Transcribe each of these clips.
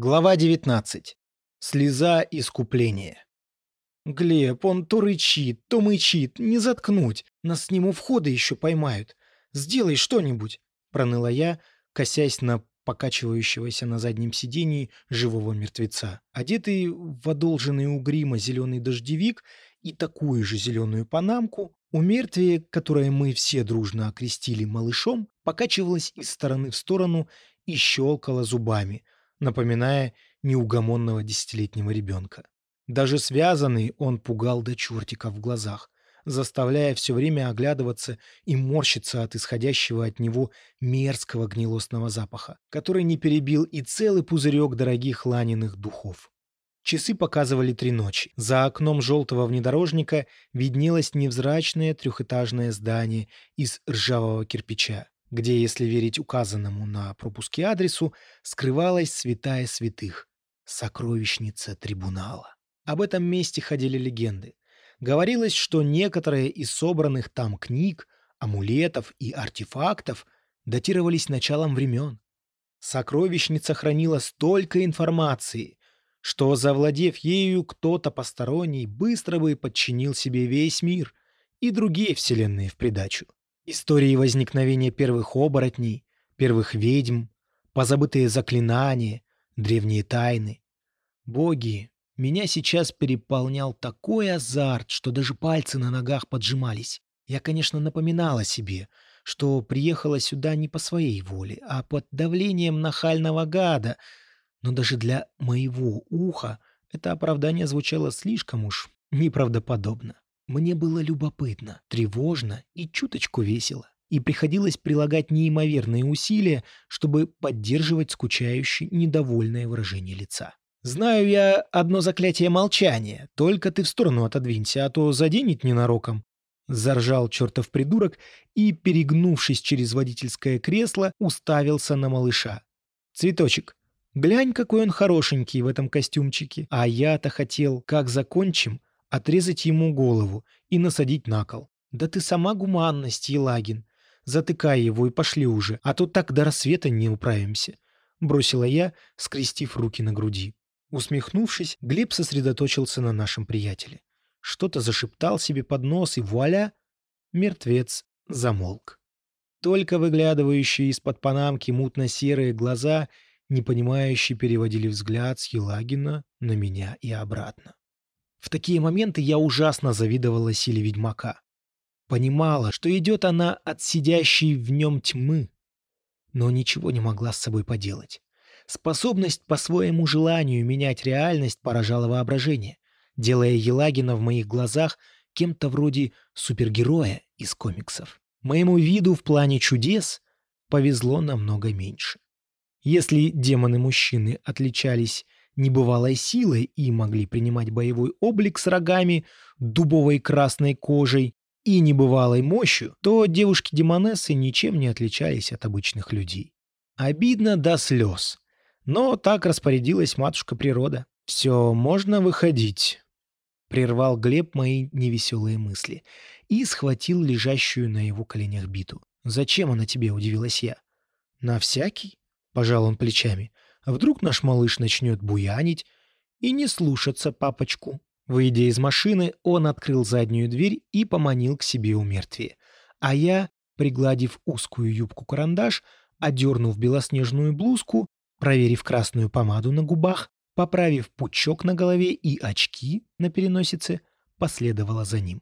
Глава 19. Слеза искупления. «Глеб, он то рычит, то мычит, не заткнуть. Нас с ним у входа еще поймают. Сделай что-нибудь!» — проныла я, косясь на покачивающегося на заднем сидении живого мертвеца. Одетый в одолженный у грима зеленый дождевик и такую же зеленую панамку, у мертвия, которое мы все дружно окрестили малышом, покачивалось из стороны в сторону и щелкало зубами — напоминая неугомонного десятилетнего ребенка. Даже связанный он пугал до чертика в глазах, заставляя все время оглядываться и морщиться от исходящего от него мерзкого гнилостного запаха, который не перебил и целый пузырек дорогих ланиных духов. Часы показывали три ночи. За окном желтого внедорожника виднелось невзрачное трехэтажное здание из ржавого кирпича где, если верить указанному на пропуске адресу, скрывалась святая святых — сокровищница трибунала. Об этом месте ходили легенды. Говорилось, что некоторые из собранных там книг, амулетов и артефактов датировались началом времен. Сокровищница хранила столько информации, что, завладев ею, кто-то посторонний быстро бы подчинил себе весь мир и другие вселенные в придачу. Истории возникновения первых оборотней, первых ведьм, позабытые заклинания, древние тайны. Боги, меня сейчас переполнял такой азарт, что даже пальцы на ногах поджимались. Я, конечно, напоминала себе, что приехала сюда не по своей воле, а под давлением нахального гада, но даже для моего уха это оправдание звучало слишком уж неправдоподобно. Мне было любопытно, тревожно и чуточку весело. И приходилось прилагать неимоверные усилия, чтобы поддерживать скучающее, недовольное выражение лица. «Знаю я одно заклятие молчания. Только ты в сторону отодвинься, а то заденет ненароком». Заржал чертов придурок и, перегнувшись через водительское кресло, уставился на малыша. «Цветочек, глянь, какой он хорошенький в этом костюмчике. А я-то хотел, как закончим, отрезать ему голову и насадить на кол. Да ты сама гуманность, Елагин. Затыкай его и пошли уже, а то так до рассвета не управимся. Бросила я, скрестив руки на груди. Усмехнувшись, Глеб сосредоточился на нашем приятеле. Что-то зашептал себе под нос, и вуаля! Мертвец замолк. Только выглядывающие из-под панамки мутно-серые глаза, непонимающе переводили взгляд с Елагина на меня и обратно. В такие моменты я ужасно завидовала силе ведьмака. Понимала, что идет она от сидящей в нем тьмы, но ничего не могла с собой поделать. Способность по своему желанию менять реальность поражала воображение, делая Елагина в моих глазах кем-то вроде супергероя из комиксов. Моему виду в плане чудес повезло намного меньше. Если демоны-мужчины отличались небывалой силой и могли принимать боевой облик с рогами, дубовой красной кожей и небывалой мощью, то девушки-демонессы ничем не отличались от обычных людей. Обидно до слез. Но так распорядилась матушка природа. «Все, можно выходить», — прервал Глеб мои невеселые мысли и схватил лежащую на его коленях биту. «Зачем она тебе?» — удивилась я. «На всякий?» — пожал он плечами. А вдруг наш малыш начнет буянить и не слушаться папочку. Выйдя из машины, он открыл заднюю дверь и поманил к себе у мертвия. А я, пригладив узкую юбку-карандаш, одернув белоснежную блузку, проверив красную помаду на губах, поправив пучок на голове и очки на переносице, последовала за ним.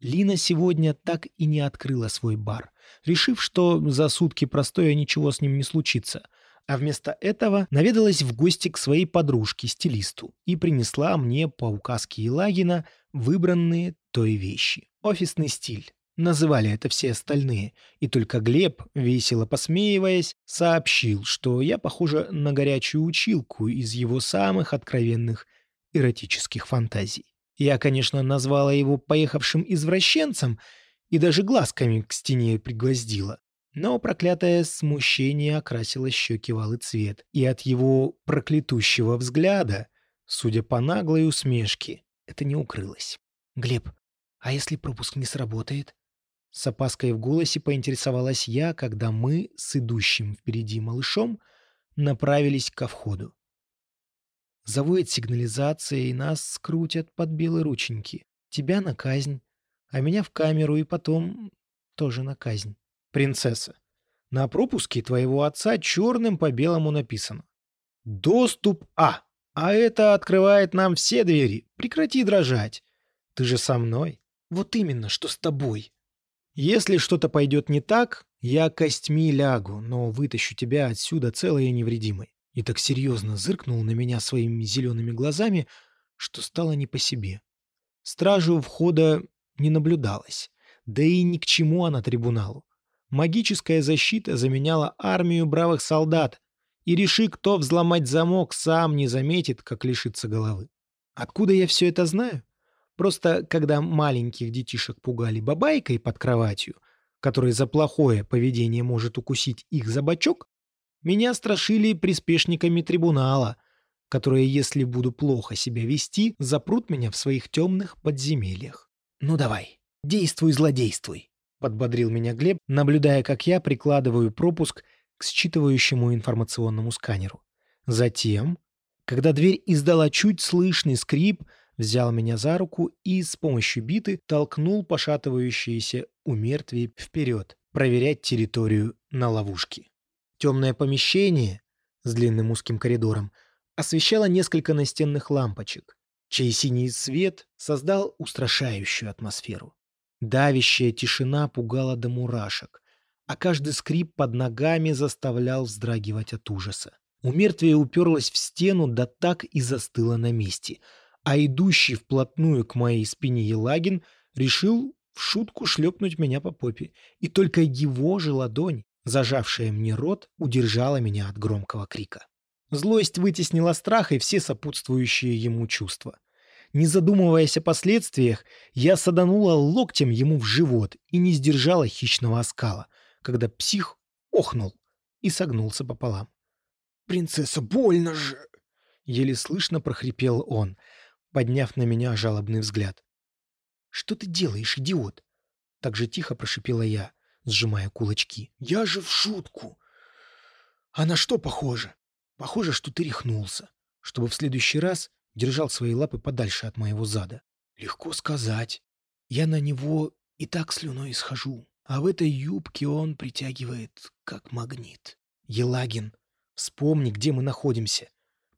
Лина сегодня так и не открыла свой бар, решив, что за сутки простоя ничего с ним не случится — а вместо этого наведалась в гости к своей подружке, стилисту, и принесла мне по указке Елагина выбранные той вещи. Офисный стиль. Называли это все остальные, и только Глеб, весело посмеиваясь, сообщил, что я похожа на горячую училку из его самых откровенных эротических фантазий. Я, конечно, назвала его поехавшим извращенцем и даже глазками к стене пригвоздила, но проклятое смущение окрасило щеки в алый цвет, и от его проклятущего взгляда, судя по наглой усмешке, это не укрылось. «Глеб, а если пропуск не сработает?» С опаской в голосе поинтересовалась я, когда мы с идущим впереди малышом направились ко входу. Заводит сигнализация, и нас скрутят под белые рученьки. Тебя на казнь, а меня в камеру, и потом тоже на казнь. Принцесса, на пропуске твоего отца черным по белому написано. Доступ А. А это открывает нам все двери. Прекрати дрожать. Ты же со мной. Вот именно, что с тобой. Если что-то пойдет не так, я костьми лягу, но вытащу тебя отсюда целой и невредимой. И так серьезно зыркнул на меня своими зелеными глазами, что стало не по себе. Стражи входа не наблюдалось, да и ни к чему она трибуналу. Магическая защита заменяла армию бравых солдат, и реши, кто взломать замок, сам не заметит, как лишится головы. Откуда я все это знаю? Просто когда маленьких детишек пугали бабайкой под кроватью, который за плохое поведение может укусить их за бочок, меня страшили приспешниками трибунала, которые, если буду плохо себя вести, запрут меня в своих темных подземельях. «Ну давай, действуй, злодействуй», — подбодрил меня Глеб, наблюдая, как я прикладываю пропуск к считывающему информационному сканеру. Затем, когда дверь издала чуть слышный скрип, взял меня за руку и с помощью биты толкнул пошатывающиеся у мертвей вперед, проверять территорию на ловушке. Темное помещение с длинным узким коридором освещало несколько настенных лампочек, чей синий свет создал устрашающую атмосферу. Давящая тишина пугала до мурашек, а каждый скрип под ногами заставлял вздрагивать от ужаса. У мертвия уперлась в стену, да так и застыла на месте, а идущий вплотную к моей спине Елагин решил в шутку шлепнуть меня по попе, и только его же ладонь, зажавшая мне рот, удержала меня от громкого крика. Злость вытеснила страх и все сопутствующие ему чувства. Не задумываясь о последствиях, я саданула локтем ему в живот и не сдержала хищного оскала — когда псих охнул и согнулся пополам. «Принцесса, больно же!» — еле слышно прохрипел он, подняв на меня жалобный взгляд. «Что ты делаешь, идиот?» — так же тихо прошипела я, сжимая кулачки. «Я же в шутку!» «А на что похоже?» «Похоже, что ты рехнулся, чтобы в следующий раз держал свои лапы подальше от моего зада. Легко сказать. Я на него и так слюной исхожу. А в этой юбке он притягивает, как магнит. Елагин, вспомни, где мы находимся.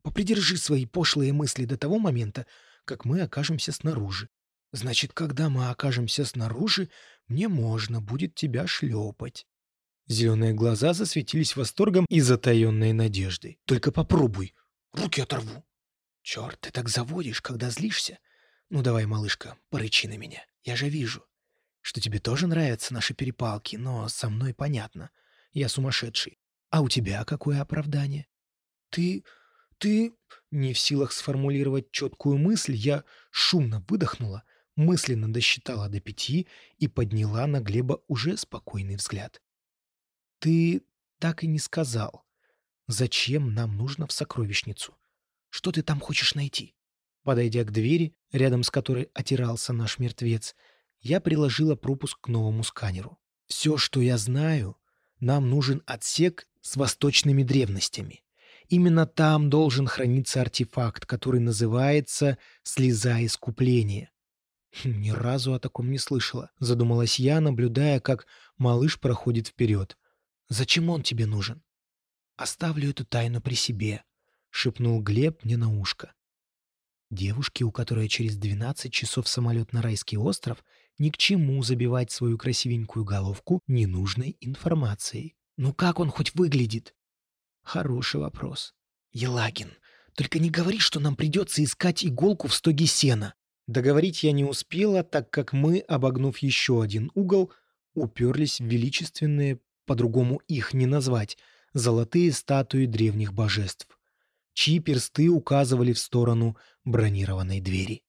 Попридержи свои пошлые мысли до того момента, как мы окажемся снаружи. Значит, когда мы окажемся снаружи, мне можно будет тебя шлепать. Зеленые глаза засветились восторгом и затаенной надеждой. Только попробуй. Руки оторву. Черт, ты так заводишь, когда злишься. Ну давай, малышка, порычи на меня. Я же вижу что тебе тоже нравятся наши перепалки, но со мной понятно. Я сумасшедший. А у тебя какое оправдание? Ты... ты... Не в силах сформулировать четкую мысль, я шумно выдохнула, мысленно досчитала до пяти и подняла на Глеба уже спокойный взгляд. Ты так и не сказал, зачем нам нужно в сокровищницу? Что ты там хочешь найти? Подойдя к двери, рядом с которой отирался наш мертвец, я приложила пропуск к новому сканеру. Все, что я знаю, нам нужен отсек с восточными древностями. Именно там должен храниться артефакт, который называется «Слеза искупления». Хм, «Ни разу о таком не слышала», — задумалась я, наблюдая, как малыш проходит вперед. «Зачем он тебе нужен?» «Оставлю эту тайну при себе», — шепнул Глеб мне на ушко. Девушке, у которой через 12 часов самолет на райский остров, ни к чему забивать свою красивенькую головку ненужной информацией. Ну как он хоть выглядит? Хороший вопрос. Елагин, только не говори, что нам придется искать иголку в стоге сена. Договорить я не успела, так как мы, обогнув еще один угол, уперлись в величественные, по-другому их не назвать, золотые статуи древних божеств, чьи персты указывали в сторону бронированной двери.